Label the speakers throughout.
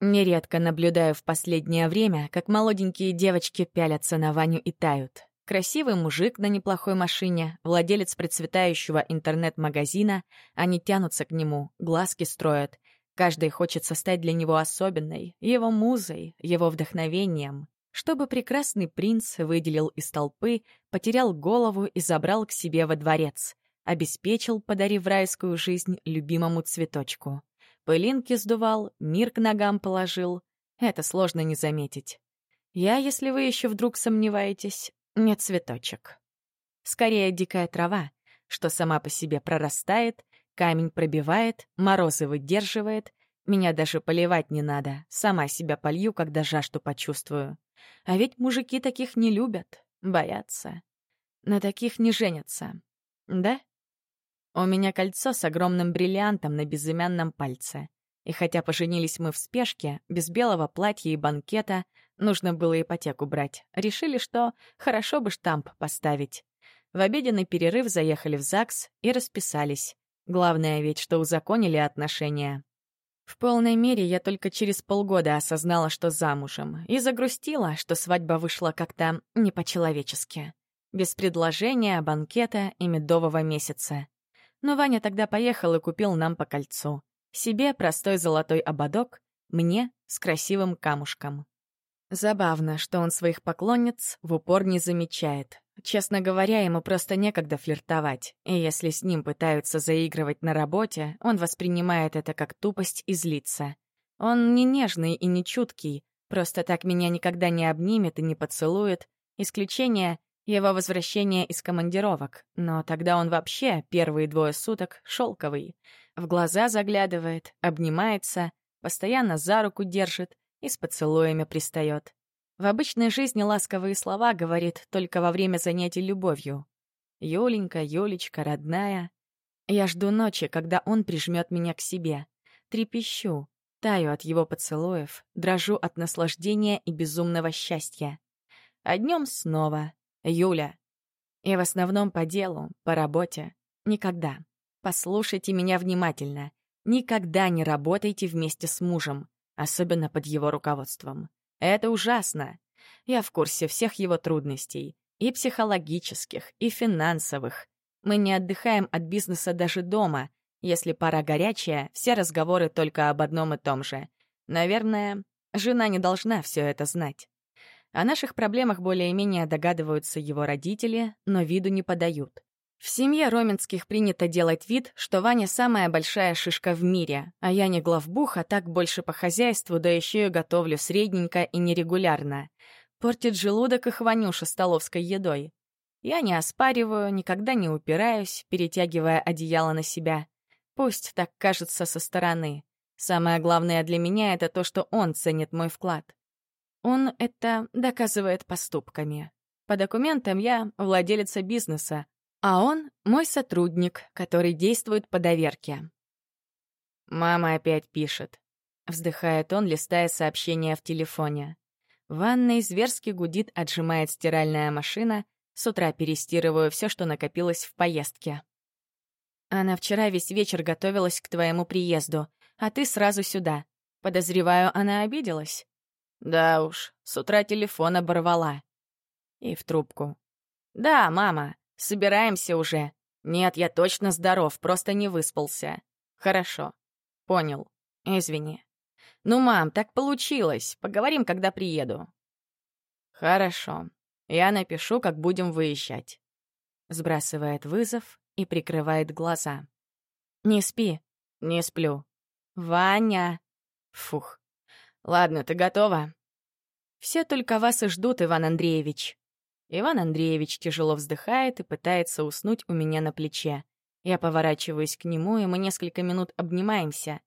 Speaker 1: Нередко наблюдаю в последнее время, как молоденькие девочки пялятся на Ваню и тают. Красивый мужик на неплохой машине, владелец процветающего интернет-магазина, они тянутся к нему, глазки строят. Каждый хочет стать для него особенной, его музой, его вдохновением. Чтобы прекрасный принц выделил из толпы, потерял голову и забрал к себе во дворец. Обеспечил, подарив райскую жизнь любимому цветочку. Пылинки сдувал, мир к ногам положил. Это сложно не заметить. Я, если вы еще вдруг сомневаетесь, не цветочек. Скорее, дикая трава, что сама по себе прорастает, камень пробивает, морозы выдерживает. Меня даже поливать не надо, сама себя полью, когда жажду почувствую. А ведь мужики таких не любят, боятся. На таких не женятся. Да? У меня кольцо с огромным бриллиантом на безымянном пальце. И хотя поженились мы в спешке, без белого платья и банкета, нужно было ипотеку брать, решили, что хорошо бы штамп поставить. В обеденный перерыв заехали в ЗАГС и расписались. Главное ведь, что узаконили отношения. В полной мере я только через полгода осознала, что замужем, и загрустила, что свадьба вышла как-то не по-человечески. Без предложения, банкета и медового месяца. Но Ваня тогда поехал и купил нам по кольцу. Себе простой золотой ободок, мне с красивым камушком. Забавно, что он своих поклонниц в упор не замечает. Честно говоря, ему просто некогда флиртовать, и если с ним пытаются заигрывать на работе, он воспринимает это как тупость и злится. Он не нежный и не чуткий, просто так меня никогда не обнимет и не поцелует. Исключение его возвращение из командировок, но тогда он вообще первые двое суток шелковый. В глаза заглядывает, обнимается, постоянно за руку держит и с поцелуями пристает. В обычной жизни ласковые слова говорит только во время занятий любовью. «Юленька, Юлечка, родная». Я жду ночи, когда он прижмет меня к себе. Трепещу, таю от его поцелуев, дрожу от наслаждения и безумного счастья. А днем снова Юля. И в основном по делу, по работе. Никогда. Послушайте меня внимательно. Никогда не работайте вместе с мужем, особенно под его руководством. Это ужасно. Я в курсе всех его трудностей, и психологических, и финансовых. Мы не отдыхаем от бизнеса даже дома. Если пора горячая, все разговоры только об одном и том же. Наверное, жена не должна все это знать. О наших проблемах более-менее догадываются его родители, но виду не подают. В семье Роменских принято делать вид, что Ваня самая большая шишка в мире, а я не главбух, а так больше по хозяйству, да еще и готовлю средненько и нерегулярно. Портит желудок их Ванюша столовской едой. Я не оспариваю, никогда не упираюсь, перетягивая одеяло на себя. Пусть так кажется со стороны. Самое главное для меня — это то, что он ценит мой вклад. Он это доказывает поступками. По документам я владелица бизнеса, а он — мой сотрудник, который действует по доверке. «Мама опять пишет», — вздыхает он, листая сообщения в телефоне. В ванной зверски гудит, отжимает стиральная машина, с утра перестирываю все, что накопилось в поездке. Она вчера весь вечер готовилась к твоему приезду, а ты сразу сюда. Подозреваю, она обиделась. Да уж, с утра телефон оборвала. И в трубку. «Да, мама, собираемся уже. Нет, я точно здоров, просто не выспался. Хорошо. Понял. Извини. Ну, мам, так получилось. Поговорим, когда приеду». «Хорошо. Я напишу, как будем выезжать». Сбрасывает вызов и прикрывает глаза. «Не спи». «Не сплю». «Ваня». Фух. Ладно, ты готова? Все только вас и ждут, Иван Андреевич. Иван Андреевич тяжело вздыхает и пытается уснуть у меня на плече. Я поворачиваюсь к нему, и мы несколько минут обнимаемся.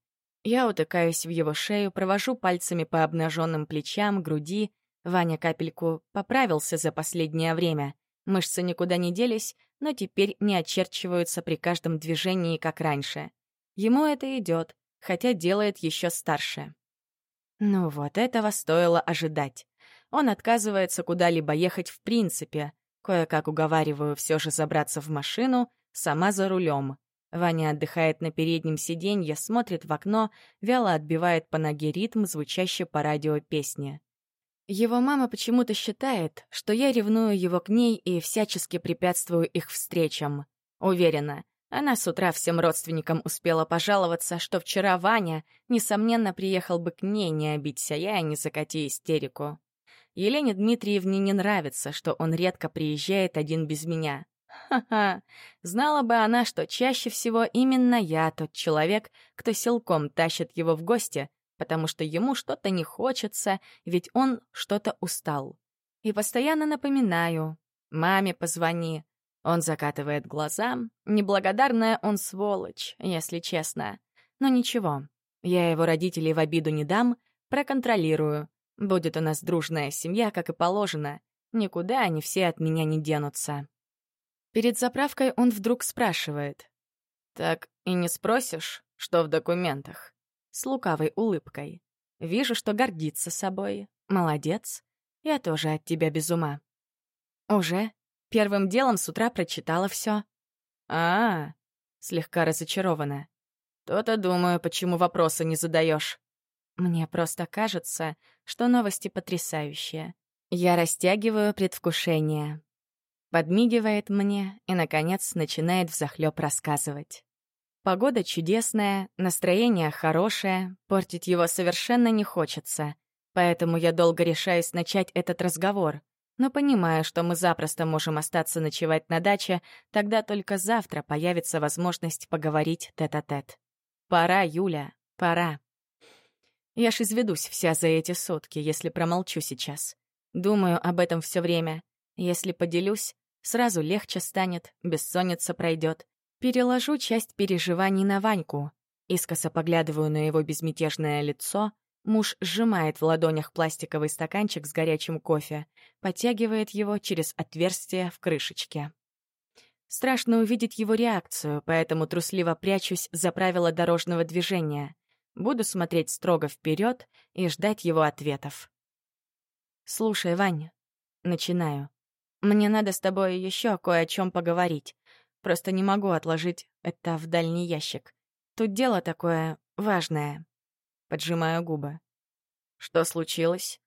Speaker 1: Я утыкаюсь в его шею, провожу пальцами по обнаженным плечам, груди. Ваня капельку поправился за последнее время. Мышцы никуда не делись, но теперь не очерчиваются при каждом движении, как раньше. Ему это идет, хотя делает еще старше. Ну вот, этого стоило ожидать. Он отказывается куда-либо ехать в принципе. Кое-как уговариваю все же забраться в машину, сама за рулем. Ваня отдыхает на переднем сиденье, смотрит в окно, вяло отбивает по ноге ритм, звучащий по радио песни. Его мама почему-то считает, что я ревную его к ней и всячески препятствую их встречам. Уверена, она с утра всем родственникам успела пожаловаться, что вчера Ваня, несомненно, приехал бы к ней, не обидься я, не закати истерику. Елене Дмитриевне не нравится, что он редко приезжает один без меня. Ха-ха, знала бы она, что чаще всего именно я тот человек, кто силком тащит его в гости, потому что ему что-то не хочется, ведь он что-то устал. И постоянно напоминаю «Маме позвони». Он закатывает глаза. Неблагодарная он сволочь, если честно. Но ничего, я его родителей в обиду не дам, проконтролирую. Будет у нас дружная семья, как и положено. Никуда они все от меня не денутся. Перед заправкой он вдруг спрашивает. «Так и не спросишь, что в документах?» с лукавой улыбкой. Вижу, что гордится собой. Молодец. Я тоже от тебя без ума. Уже? Первым делом с утра прочитала все. А, -а, а, слегка разочарована. То-то думаю, почему вопросы не задаешь. Мне просто кажется, что новости потрясающие. Я растягиваю предвкушение. Подмигивает мне и, наконец, начинает взахлёб рассказывать. Погода чудесная, настроение хорошее, портить его совершенно не хочется. Поэтому я долго решаюсь начать этот разговор. Но понимаю, что мы запросто можем остаться ночевать на даче, тогда только завтра появится возможность поговорить тет-а-тет. -тет. Пора, Юля, пора. Я ж изведусь вся за эти сутки, если промолчу сейчас. Думаю об этом все время. Если поделюсь, сразу легче станет, бессонница пройдет. Переложу часть переживаний на Ваньку. Искоса поглядываю на его безмятежное лицо. Муж сжимает в ладонях пластиковый стаканчик с горячим кофе, подтягивает его через отверстие в крышечке. Страшно увидеть его реакцию, поэтому трусливо прячусь за правила дорожного движения. Буду смотреть строго вперед и ждать его ответов. «Слушай, Ваня, начинаю. Мне надо с тобой еще кое о чем поговорить. Просто не могу отложить это в дальний ящик. Тут дело такое важное. Поджимаю губы. Что случилось?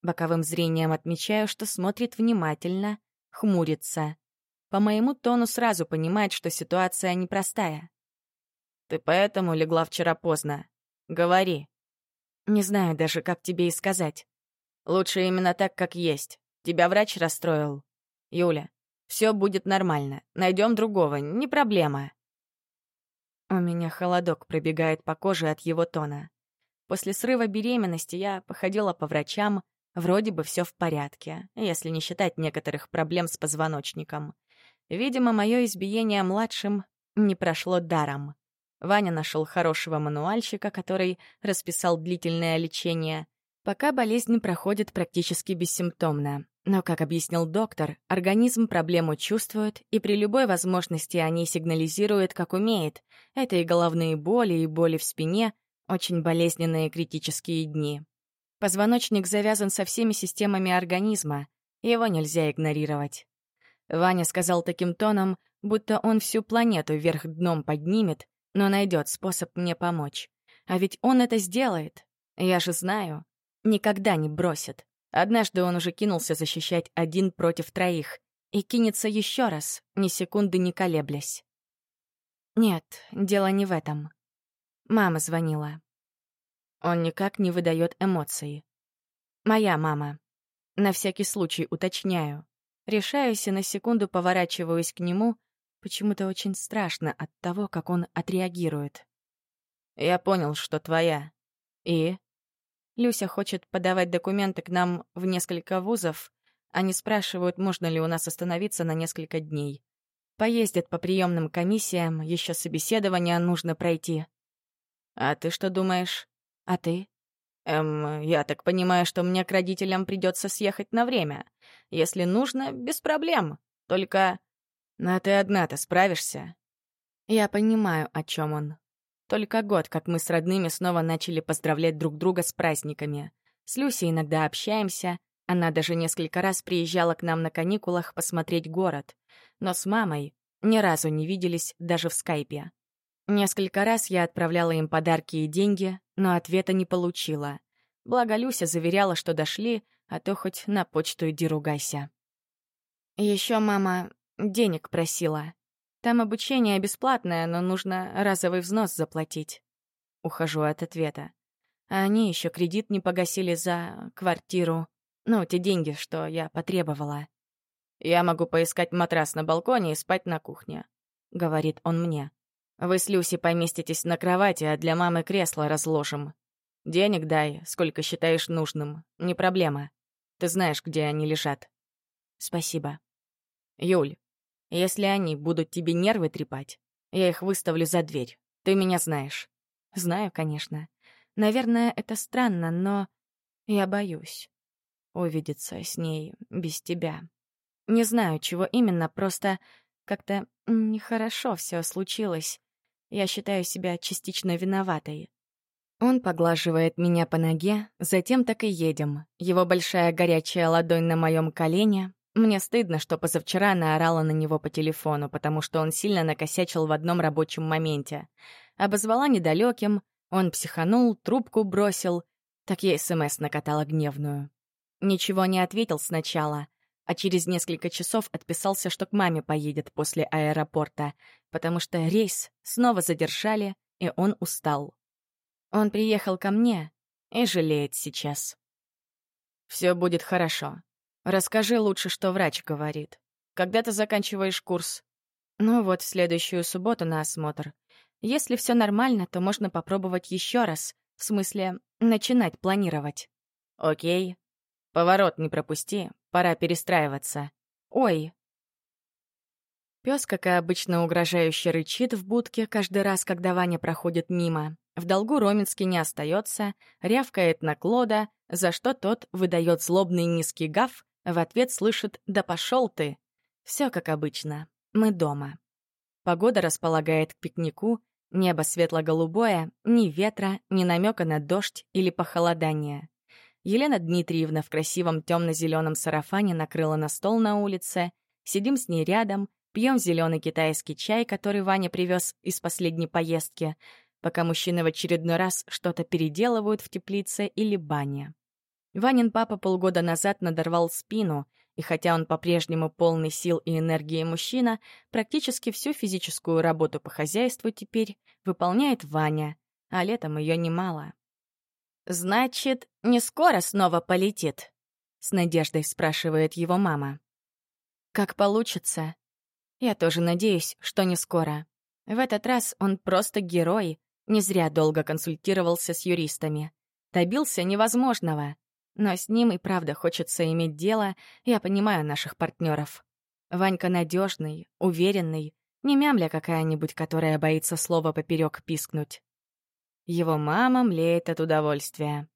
Speaker 1: Боковым зрением отмечаю, что смотрит внимательно, хмурится. По моему тону сразу понимает, что ситуация непростая. Ты поэтому легла вчера поздно. Говори. Не знаю даже, как тебе и сказать. Лучше именно так, как есть. Тебя врач расстроил. Юля, все будет нормально. Найдем другого, не проблема. У меня холодок пробегает по коже от его тона. После срыва беременности я походила по врачам, вроде бы все в порядке, если не считать некоторых проблем с позвоночником. Видимо, мое избиение младшим не прошло даром. Ваня нашел хорошего мануальщика, который расписал длительное лечение. Пока болезнь проходит практически бессимптомно. Но, как объяснил доктор, организм проблему чувствует, и при любой возможности они сигнализируют, как умеет. Это и головные боли, и боли в спине, очень болезненные критические дни. Позвоночник завязан со всеми системами организма, его нельзя игнорировать. Ваня сказал таким тоном, будто он всю планету вверх дном поднимет, но найдет способ мне помочь. А ведь он это сделает. Я же знаю. Никогда не бросит. Однажды он уже кинулся защищать один против троих и кинется еще раз, ни секунды не колеблясь. Нет, дело не в этом. Мама звонила. Он никак не выдает эмоций. Моя мама. На всякий случай уточняю. Решаюсь и на секунду поворачиваюсь к нему. Почему-то очень страшно от того, как он отреагирует. Я понял, что твоя. И? Люся хочет подавать документы к нам в несколько вузов. Они спрашивают, можно ли у нас остановиться на несколько дней. Поездят по приемным комиссиям, еще собеседование нужно пройти. А ты что думаешь? А ты? Эм, я так понимаю, что мне к родителям придется съехать на время. Если нужно, без проблем. Только... Ну, а ты одна-то справишься? Я понимаю, о чем он. Только год, как мы с родными снова начали поздравлять друг друга с праздниками. С Люсей иногда общаемся. Она даже несколько раз приезжала к нам на каникулах посмотреть город. Но с мамой ни разу не виделись даже в скайпе. Несколько раз я отправляла им подарки и деньги, но ответа не получила. Благо Люся заверяла, что дошли, а то хоть на почту иди ругайся. Еще мама денег просила. Там обучение бесплатное, но нужно разовый взнос заплатить. Ухожу от ответа. А они еще кредит не погасили за квартиру. Ну, те деньги, что я потребовала. «Я могу поискать матрас на балконе и спать на кухне», — говорит он мне. «Вы с Люси поместитесь на кровати, а для мамы кресло разложим. Денег дай, сколько считаешь нужным. Не проблема. Ты знаешь, где они лежат». «Спасибо». «Юль, если они будут тебе нервы трепать, я их выставлю за дверь. Ты меня знаешь». «Знаю, конечно. Наверное, это странно, но я боюсь увидеться с ней без тебя». Не знаю, чего именно, просто как-то нехорошо все случилось. Я считаю себя частично виноватой. Он поглаживает меня по ноге, затем так и едем. Его большая горячая ладонь на моем колене. Мне стыдно, что позавчера наорала на него по телефону, потому что он сильно накосячил в одном рабочем моменте. Обозвала недалеким, он психанул, трубку бросил. Так я СМС накатала гневную. Ничего не ответил сначала, а через несколько часов отписался, что к маме поедет после аэропорта, потому что рейс снова задержали, и он устал. Он приехал ко мне и жалеет сейчас. «Все будет хорошо. Расскажи лучше, что врач говорит. Когда ты заканчиваешь курс?» «Ну вот, в следующую субботу на осмотр. Если все нормально, то можно попробовать еще раз, в смысле, начинать планировать». «Окей. Поворот не пропусти, Пора перестраиваться. Ой. Пес, как и обычно, угрожающе рычит в будке каждый раз, когда Ваня проходит мимо. В долгу Роминский не остается, рявкает на Клода, за что тот выдает злобный низкий гав, в ответ слышит «Да пошел ты!». Все как обычно. Мы дома. Погода располагает к пикнику, небо светло-голубое, ни ветра, ни намека на дождь или похолодание. Елена Дмитриевна в красивом темно-зеленом сарафане накрыла на стол на улице. Сидим с ней рядом, пьем зеленый китайский чай, который Ваня привез из последней поездки, пока мужчины в очередной раз что-то переделывают в теплице или бане. Ванин папа полгода назад надорвал спину, и хотя он по-прежнему полный сил и энергии мужчина, практически всю физическую работу по хозяйству теперь выполняет Ваня, а летом ее немало. «Значит, не скоро снова полетит?» — с надеждой спрашивает его мама. «Как получится. Я тоже надеюсь, что не скоро. В этот раз он просто герой, не зря долго консультировался с юристами. Добился невозможного. Но с ним и правда хочется иметь дело, я понимаю наших партнеров. Ванька надежный, уверенный, не мямля какая-нибудь, которая боится слова поперек пискнуть. Его мама млеет от удовольствия.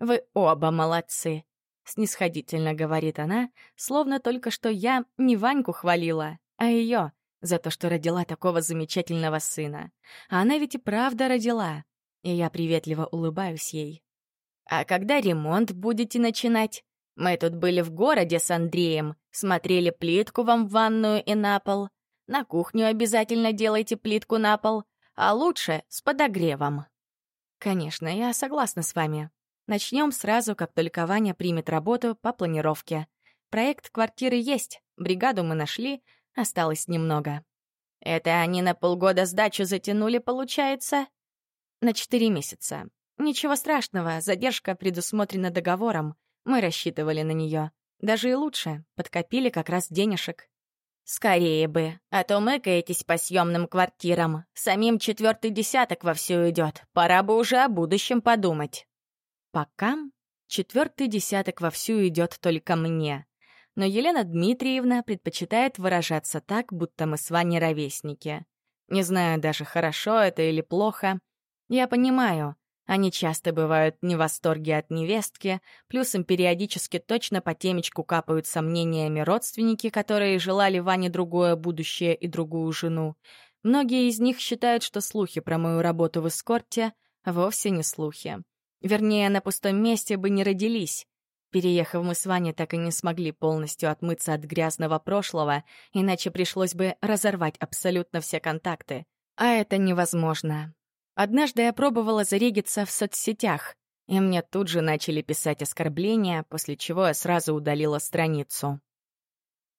Speaker 1: «Вы оба молодцы», — снисходительно говорит она, словно только что я не Ваньку хвалила, а ее за то, что родила такого замечательного сына. А она ведь и правда родила, и я приветливо улыбаюсь ей. «А когда ремонт будете начинать? Мы тут были в городе с Андреем, смотрели плитку вам в ванную и на пол. На кухню обязательно делайте плитку на пол, а лучше с подогревом. Конечно, я согласна с вами. Начнем сразу, как только Ваня примет работу по планировке. Проект квартиры есть, бригаду мы нашли, осталось немного. Это они на полгода сдачу затянули, получается? На четыре месяца. Ничего страшного, задержка предусмотрена договором. Мы рассчитывали на нее. Даже и лучше, подкопили как раз денежек. «Скорее бы, а то мыкаетесь по съемным квартирам. Самим четвертый десяток вовсю идет. Пора бы уже о будущем подумать». Пока четвертый десяток вовсю идет только мне. Но Елена Дмитриевна предпочитает выражаться так, будто мы с Ваней ровесники. Не знаю даже, хорошо это или плохо. Я понимаю, они часто бывают не в восторге от невестки, плюс им периодически точно по темечку капают сомнениями родственники, которые желали Ване другое будущее и другую жену. Многие из них считают, что слухи про мою работу в эскорте вовсе не слухи. Вернее, на пустом месте бы не родились. Переехав, мы с Ваней так и не смогли полностью отмыться от грязного прошлого, иначе пришлось бы разорвать абсолютно все контакты. А это невозможно. Однажды я пробовала зарегиться в соцсетях, и мне тут же начали писать оскорбления, после чего я сразу удалила страницу.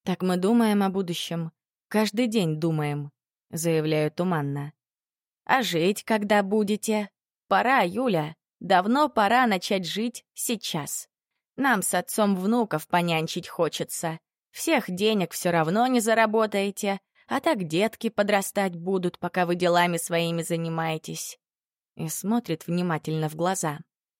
Speaker 1: «Так мы думаем о будущем. Каждый день думаем», — заявляю туманно. «А жить когда будете? Пора, Юля. Давно пора начать жить сейчас. Нам с отцом внуков понянчить хочется. Всех денег все равно не заработаете, а так детки подрастать будут, пока вы делами своими занимаетесь». И смотрит внимательно в глаза.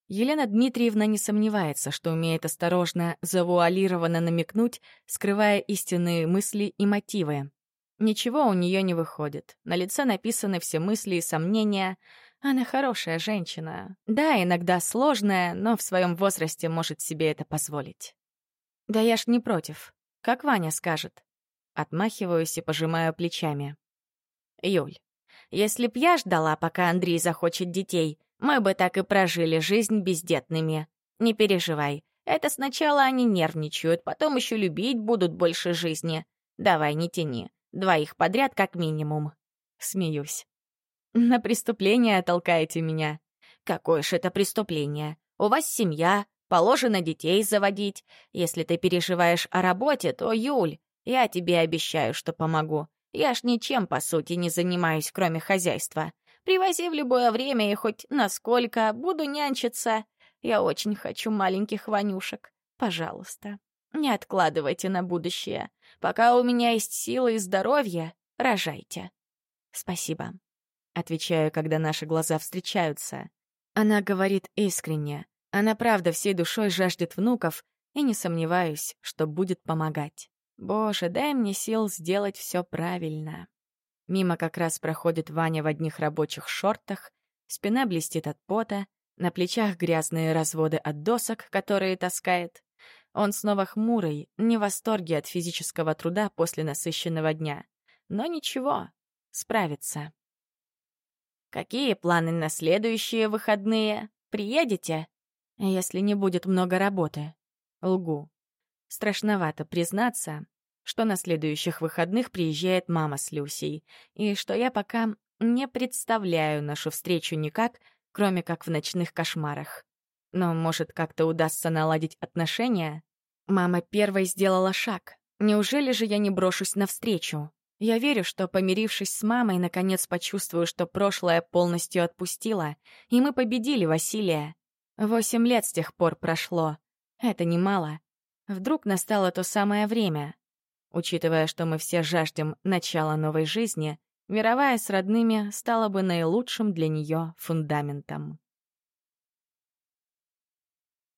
Speaker 1: Елена Дмитриевна не сомневается, что умеет осторожно, завуалированно намекнуть, скрывая истинные мысли и мотивы. Ничего у нее не выходит. На лице написаны все мысли и сомнения. Она хорошая женщина. Да, иногда сложная, но в своем возрасте может себе это позволить. Да я ж не против. Как Ваня скажет. Отмахиваюсь и пожимаю плечами. Юль, если б я ждала, пока Андрей захочет детей, мы бы так и прожили жизнь бездетными. Не переживай. Это сначала они нервничают, потом еще любить будут больше жизни. Давай, не тяни. Двоих подряд как минимум. Смеюсь. На преступление толкаете меня. Какое ж это преступление? У вас семья, положено детей заводить. Если ты переживаешь о работе, то, Юль, я тебе обещаю, что помогу. Я ж ничем, по сути, не занимаюсь, кроме хозяйства. Привози в любое время и хоть насколько, буду нянчиться. Я очень хочу маленьких Ванюшек. Пожалуйста, не откладывайте на будущее. Пока у меня есть силы и здоровье, рожайте. Спасибо. Отвечаю, когда наши глаза встречаются. Она говорит искренне. Она правда всей душой жаждет внуков, и не сомневаюсь, что будет помогать. Боже, дай мне сил сделать все правильно. Мимо как раз проходит Ваня в одних рабочих шортах, спина блестит от пота, на плечах грязные разводы от досок, которые таскает. Он снова хмурый, не в восторге от физического труда после насыщенного дня. Но ничего, справится. «Какие планы на следующие выходные? Приедете?» «Если не будет много работы». Лгу. Страшновато признаться, что на следующих выходных приезжает мама с Люсей, и что я пока не представляю нашу встречу никак, кроме как в ночных кошмарах. Но, может, как-то удастся наладить отношения? Мама первой сделала шаг. Неужели же я не брошусь навстречу? Я верю, что, помирившись с мамой, наконец почувствую, что прошлое полностью отпустило, и мы победили Василия. Восемь лет с тех пор прошло. Это немало. Вдруг настало то самое время. Учитывая, что мы все жаждем начала новой жизни, мировая с родными стала бы наилучшим для нее фундаментом.